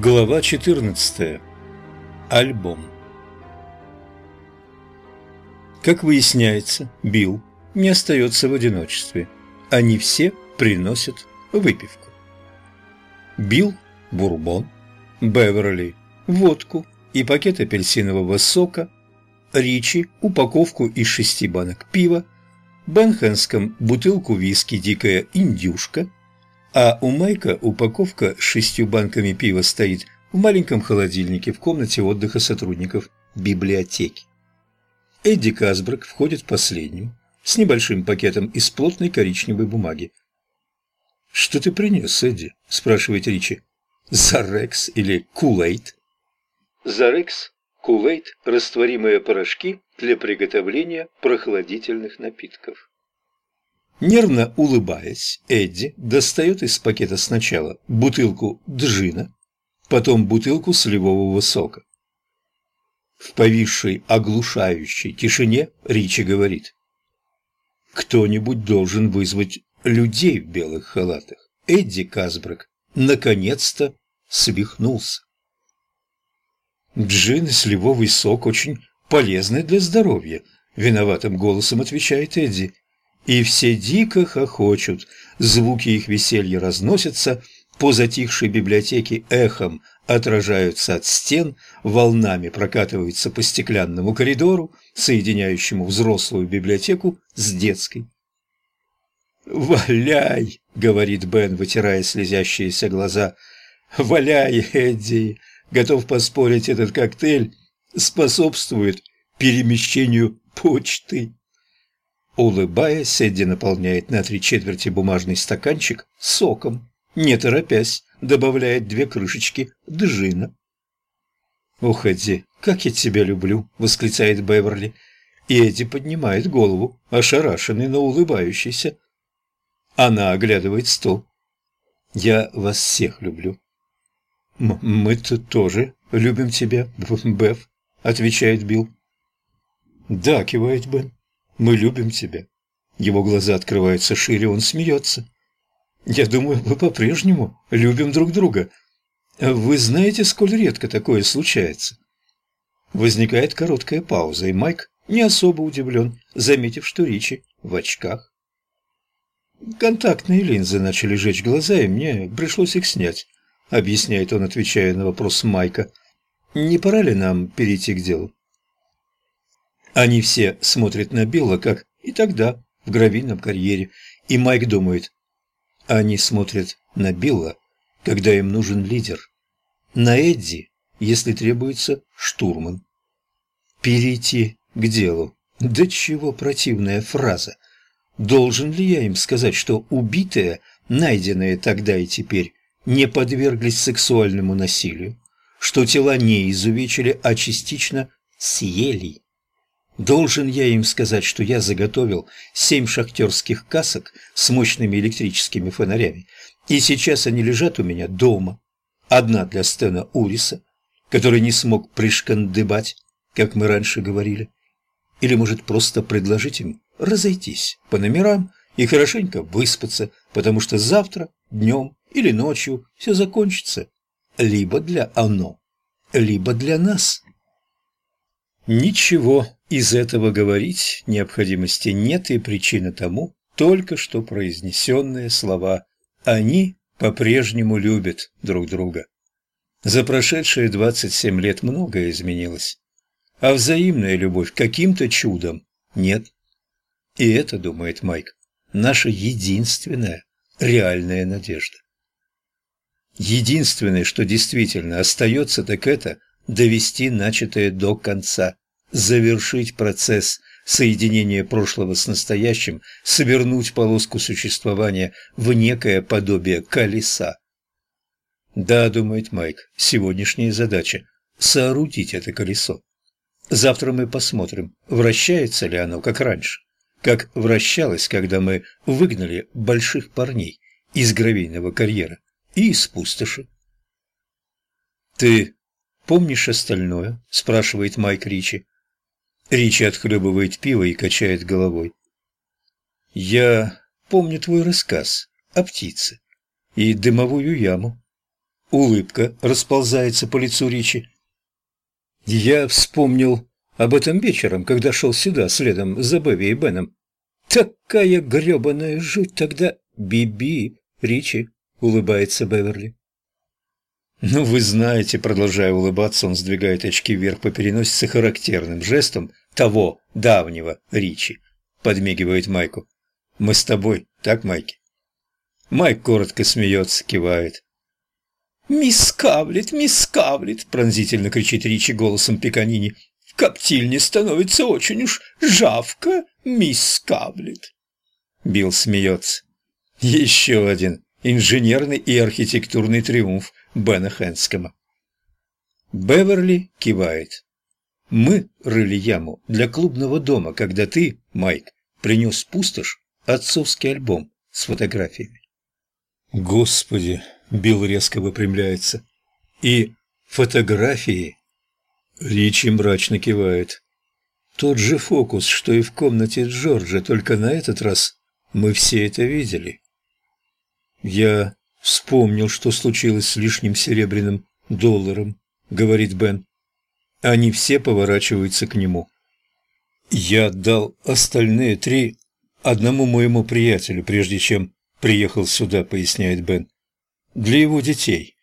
Глава 14. Альбом. Как выясняется, Билл не остается в одиночестве. Они все приносят выпивку. Билл – бурбон, Беверли – водку и пакет апельсинового сока, Ричи – упаковку из шести банок пива, Бен Хэнском – бутылку виски «Дикая индюшка», а у Майка упаковка с шестью банками пива стоит в маленьком холодильнике в комнате отдыха сотрудников библиотеки. Эдди Касбрак входит последним, с небольшим пакетом из плотной коричневой бумаги. «Что ты принес, Эдди?» – спрашивает Ричи. «Зарекс или Кулейт?» Зарекс, Кулейт – растворимые порошки для приготовления прохладительных напитков. Нервно улыбаясь, Эдди достает из пакета сначала бутылку джина, потом бутылку сливового сока. В повисшей оглушающей тишине Ричи говорит. «Кто-нибудь должен вызвать людей в белых халатах. Эдди Казбрак наконец-то свихнулся». «Джин и сливовый сок очень полезны для здоровья», — виноватым голосом отвечает Эдди и все дико хохочут. Звуки их веселья разносятся по затихшей библиотеке эхом, отражаются от стен, волнами прокатываются по стеклянному коридору, соединяющему взрослую библиотеку с детской. «Валяй!» — говорит Бен, вытирая слезящиеся глаза. «Валяй, Эдди! Готов поспорить, этот коктейль способствует перемещению почты». Улыбаясь, Эдди наполняет на три четверти бумажный стаканчик соком, не торопясь, добавляет две крышечки джина. «Ох, Эдди, как я тебя люблю!» — восклицает Беверли. И Эдди поднимает голову, ошарашенный, но улыбающийся. Она оглядывает стол. «Я вас всех люблю». «Мы-то тоже любим тебя, Беф», — отвечает Билл. «Да», — кивает Бен. Мы любим тебя». Его глаза открываются шире, он смеется. «Я думаю, мы по-прежнему любим друг друга. Вы знаете, сколь редко такое случается?» Возникает короткая пауза, и Майк не особо удивлен, заметив, что Ричи в очках. «Контактные линзы начали жечь глаза, и мне пришлось их снять», — объясняет он, отвечая на вопрос Майка. «Не пора ли нам перейти к делу?» Они все смотрят на Билла, как и тогда, в гравийном карьере, и Майк думает, они смотрят на Билла, когда им нужен лидер, на Эдди, если требуется штурман. Перейти к делу. Да чего противная фраза. Должен ли я им сказать, что убитые, найденные тогда и теперь, не подверглись сексуальному насилию, что тела не изувечили, а частично съели? Должен я им сказать, что я заготовил семь шахтерских касок с мощными электрическими фонарями, и сейчас они лежат у меня дома. Одна для Стена Уриса, который не смог пришкандыбать, как мы раньше говорили. Или, может, просто предложить им разойтись по номерам и хорошенько выспаться, потому что завтра, днем или ночью все закончится. Либо для оно, либо для нас. Ничего из этого говорить необходимости нет, и причина тому только что произнесенные слова «они по-прежнему любят друг друга». За прошедшие 27 лет многое изменилось, а взаимная любовь каким-то чудом нет. И это, думает Майк, наша единственная реальная надежда. Единственное, что действительно остается, так это довести начатое до конца, завершить процесс соединения прошлого с настоящим, свернуть полоску существования в некое подобие колеса. Да, думает Майк, сегодняшняя задача – соорудить это колесо. Завтра мы посмотрим, вращается ли оно, как раньше, как вращалось, когда мы выгнали больших парней из гравийного карьера и из пустоши. «Ты помнишь остальное?» – спрашивает Майк Ричи. Ричи отхлебывает пиво и качает головой. «Я помню твой рассказ о птице и дымовую яму. Улыбка расползается по лицу Ричи. Я вспомнил об этом вечером, когда шел сюда следом за Бэви и Беном. Такая гребаная жуть тогда. Биби, Ричи, улыбается Беверли. «Ну, вы знаете», — продолжая улыбаться, он сдвигает очки вверх по переносице характерным жестом того давнего Ричи. Подмигивает Майку. «Мы с тобой, так, Майки?» Майк коротко смеется, кивает. «Мисс Кавлет, мисс Кавлет!» – пронзительно кричит Ричи голосом Пиканини. «В коптильне становится очень уж жавко, мисс Кавлет!» Билл смеется. Еще один инженерный и архитектурный триумф Бена Хэнскома. Беверли кивает. «Мы рыли яму для клубного дома, когда ты, Майк, принес пустошь отцовский альбом с фотографиями». «Господи!» Билл резко выпрямляется. «И фотографии?» Ричи мрачно кивает. «Тот же фокус, что и в комнате Джорджа, только на этот раз мы все это видели». «Я вспомнил, что случилось с лишним серебряным долларом», — говорит Бен. Они все поворачиваются к нему. «Я отдал остальные три одному моему приятелю, прежде чем приехал сюда», — поясняет Бен для его детей.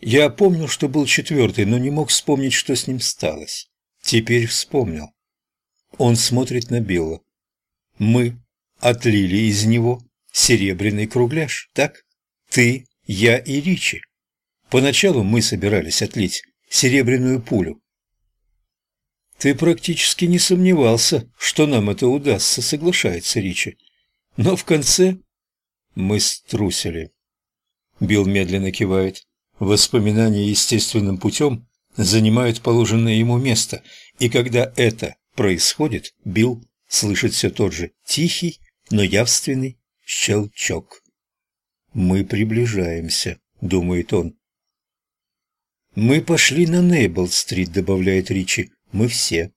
Я помнил, что был четвертый, но не мог вспомнить, что с ним сталось. Теперь вспомнил. Он смотрит на Билла. Мы отлили из него серебряный кругляш, так? Ты, я и Ричи. Поначалу мы собирались отлить серебряную пулю. Ты практически не сомневался, что нам это удастся, соглашается Ричи. Но в конце мы струсили. Билл медленно кивает. Воспоминания естественным путем занимают положенное ему место, и когда это происходит, Билл слышит все тот же тихий, но явственный щелчок. «Мы приближаемся», — думает он. «Мы пошли на Нейбл-стрит», — добавляет Ричи. «Мы все».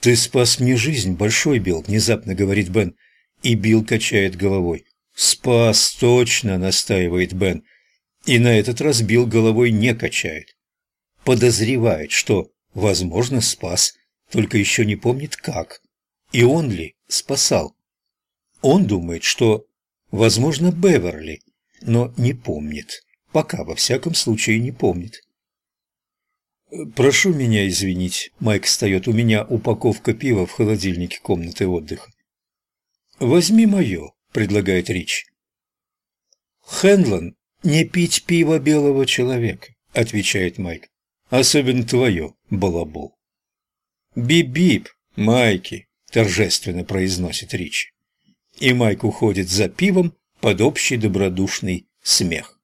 «Ты спас мне жизнь, Большой Билл», — внезапно говорит Бен, и Билл качает головой. «Спас, точно!» — настаивает Бен. И на этот раз Билл головой не качает. Подозревает, что, возможно, спас, только еще не помнит как. И он ли спасал? Он думает, что, возможно, Беверли, но не помнит. Пока, во всяком случае, не помнит. «Прошу меня извинить», — Майк встает, — «у меня упаковка пива в холодильнике комнаты отдыха». «Возьми мое», предлагает Рич. «Хенлон, не пить пиво белого человека», — отвечает Майк. «Особенно твое, балабол». «Бип-бип, Майки», — торжественно произносит Рич. И Майк уходит за пивом под общий добродушный смех.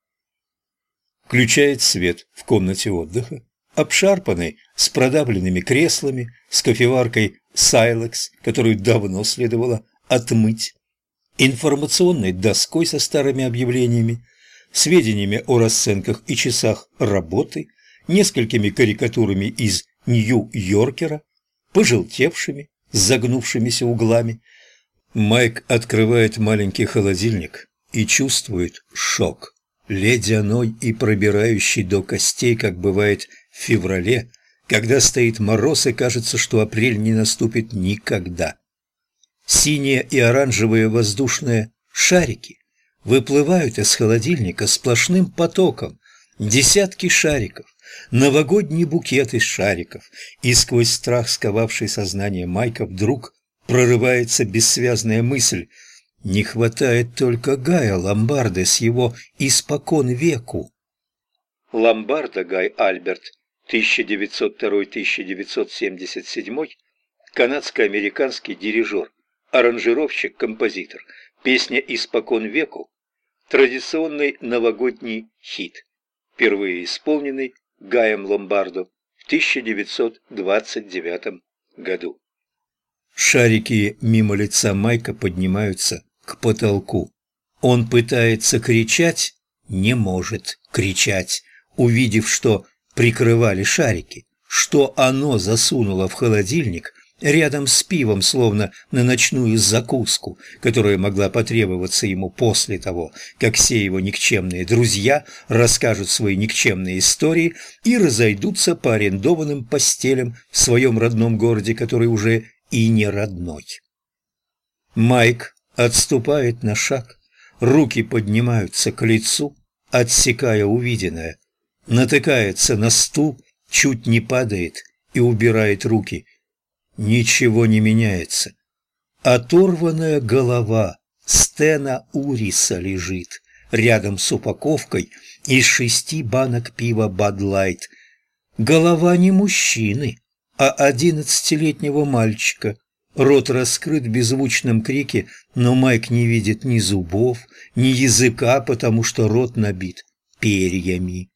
Включает свет в комнате отдыха, обшарпанный, с продавленными креслами, с кофеваркой «Сайлекс», которую давно следовало отмыть информационной доской со старыми объявлениями, сведениями о расценках и часах работы, несколькими карикатурами из Нью-Йоркера, пожелтевшими, загнувшимися углами. Майк открывает маленький холодильник и чувствует шок, ледяной и пробирающий до костей, как бывает в феврале, когда стоит мороз и кажется, что апрель не наступит никогда. Синие и оранжевые воздушные шарики выплывают из холодильника сплошным потоком, десятки шариков, новогодний букет из шариков, и сквозь страх, сковавший сознание Майка, вдруг прорывается бессвязная мысль «Не хватает только Гая Ломбарда с его испокон веку». Ломбарда Гай Альберт, 1902-1977, канадско-американский дирижер, аранжировщик, композитор. Песня «Испокон веку» – традиционный новогодний хит, впервые исполненный Гаем Ломбардо в 1929 году. Шарики мимо лица Майка поднимаются к потолку. Он пытается кричать, не может кричать, увидев, что прикрывали шарики, что оно засунуло в холодильник рядом с пивом, словно на ночную закуску, которая могла потребоваться ему после того, как все его никчемные друзья расскажут свои никчемные истории и разойдутся по арендованным постелям в своем родном городе, который уже и не родной. Майк отступает на шаг, руки поднимаются к лицу, отсекая увиденное, натыкается на стул, чуть не падает и убирает руки. Ничего не меняется. Оторванная голова Стена Уриса лежит рядом с упаковкой из шести банок пива «Бадлайт». Голова не мужчины, а одиннадцатилетнего мальчика. Рот раскрыт в беззвучном крике, но Майк не видит ни зубов, ни языка, потому что рот набит перьями.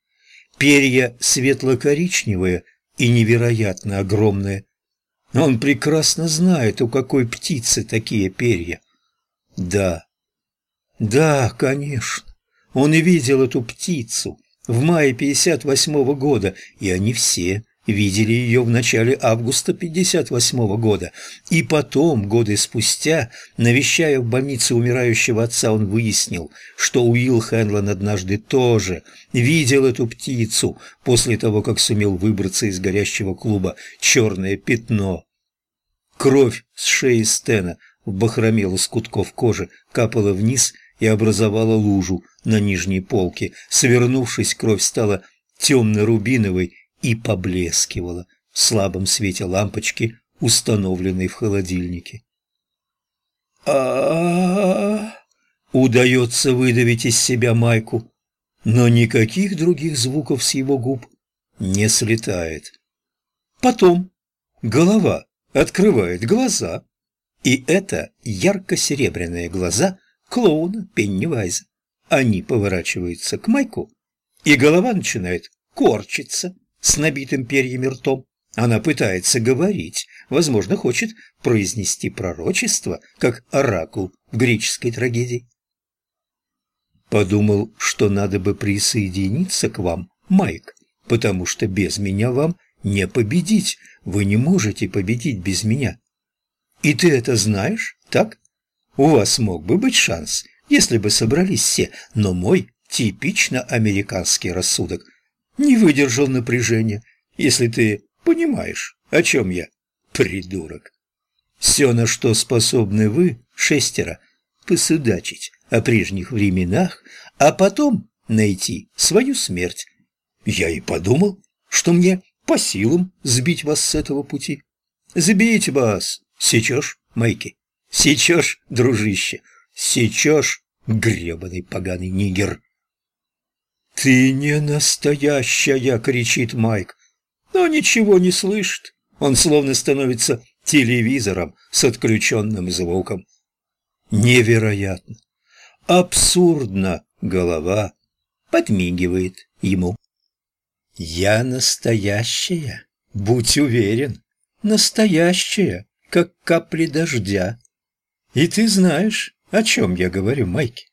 Перья светло-коричневые и невероятно огромные. Он прекрасно знает, у какой птицы такие перья. Да, да, конечно, он и видел эту птицу в мае 58-го года, и они все видели ее в начале августа 58 -го года, и потом, годы спустя, навещая в больнице умирающего отца, он выяснил, что Уилл Хэнлон однажды тоже видел эту птицу после того, как сумел выбраться из горящего клуба «Черное пятно». Кровь с шеи Стена в бахроме лоскутков кожи капала вниз и образовала лужу на нижней полке. Свернувшись, кровь стала темно-рубиновой и поблескивала в слабом свете лампочки, установленной в холодильнике. а Удается выдавить из себя майку, но никаких других звуков с его губ не слетает. Потом голова открывает глаза, и это ярко-серебряные глаза клоуна Пеннивайза. Они поворачиваются к Майку, и голова начинает корчиться с набитым перьями ртом. Она пытается говорить, возможно, хочет произнести пророчество, как оракул в греческой трагедии. Подумал, что надо бы присоединиться к вам, Майк, потому что без меня вам не победить. Вы не можете победить без меня. И ты это знаешь, так? У вас мог бы быть шанс, если бы собрались все, но мой типично американский рассудок – не выдержал напряжения, если ты понимаешь, о чем я, придурок. Все, на что способны вы, шестеро, посудачить о прежних временах, а потом найти свою смерть. Я и подумал, что мне по силам сбить вас с этого пути. Забейте вас, сечешь, Майки, сечешь, дружище, сечешь, гребаный поганый нигер. «Ты не настоящая!» — кричит Майк. Но ничего не слышит. Он словно становится телевизором с отключенным звуком. Невероятно! Абсурдно! Голова подмигивает ему. «Я настоящая, будь уверен, настоящая, как капли дождя. И ты знаешь, о чем я говорю, Майки?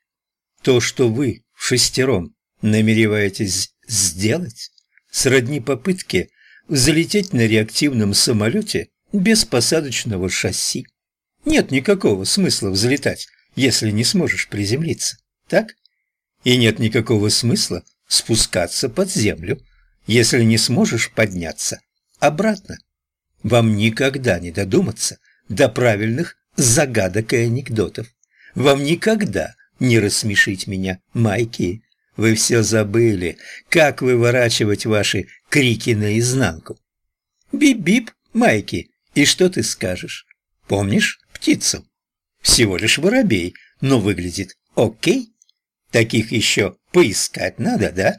То, что вы шестером намереваетесь сделать, сродни попытке взлететь на реактивном самолете без посадочного шасси. Нет никакого смысла взлетать, если не сможешь приземлиться, так? И нет никакого смысла спускаться под землю, если не сможешь подняться обратно. Вам никогда не додуматься до правильных загадок и анекдотов. Вам никогда не рассмешить меня, Майки. Вы все забыли, как выворачивать ваши крики наизнанку. Бип-бип, Майки, и что ты скажешь? Помнишь птицу? Всего лишь воробей, но выглядит окей. Таких еще поискать надо, да?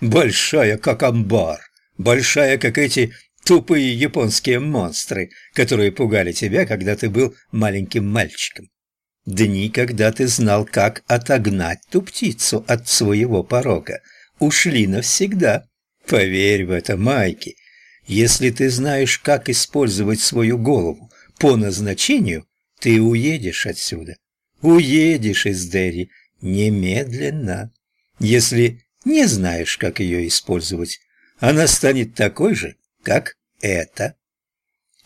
Большая, как амбар, большая, как эти тупые японские монстры, которые пугали тебя, когда ты был маленьким мальчиком. Дни, когда ты знал, как отогнать ту птицу от своего порога, ушли навсегда. Поверь в это, Майки. Если ты знаешь, как использовать свою голову по назначению, ты уедешь отсюда. Уедешь из Дерри немедленно. Если не знаешь, как ее использовать, она станет такой же, как эта.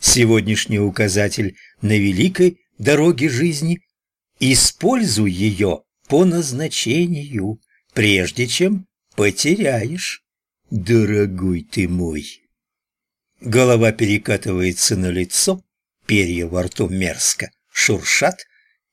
Сегодняшний указатель на великой дороге жизни. Используй ее по назначению, прежде чем потеряешь, дорогой ты мой. Голова перекатывается на лицо, перья во рту мерзко шуршат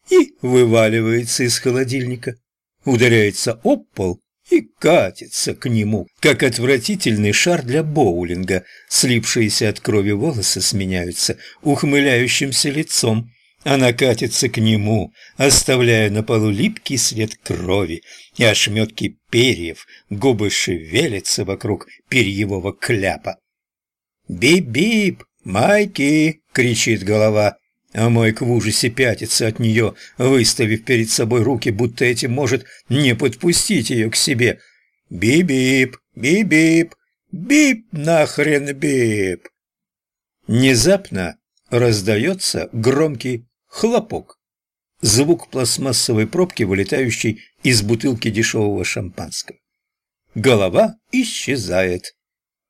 и вываливается из холодильника, ударяется об пол и катится к нему, как отвратительный шар для боулинга. Слипшиеся от крови волосы сменяются ухмыляющимся лицом. Она катится к нему, оставляя на полу липкий след крови и ошметки перьев, губы шевелятся вокруг перьевого кляпа. «Бип-бип! Майки!» — кричит голова а Майк в ужасе пятится от нее, выставив перед собой руки, будто этим может не подпустить ее к себе. «Би-бип! Би-бип! Бип нахрен бип!» Внезапно раздается громкий хлопок. Звук пластмассовой пробки, вылетающей из бутылки дешевого шампанского. Голова исчезает.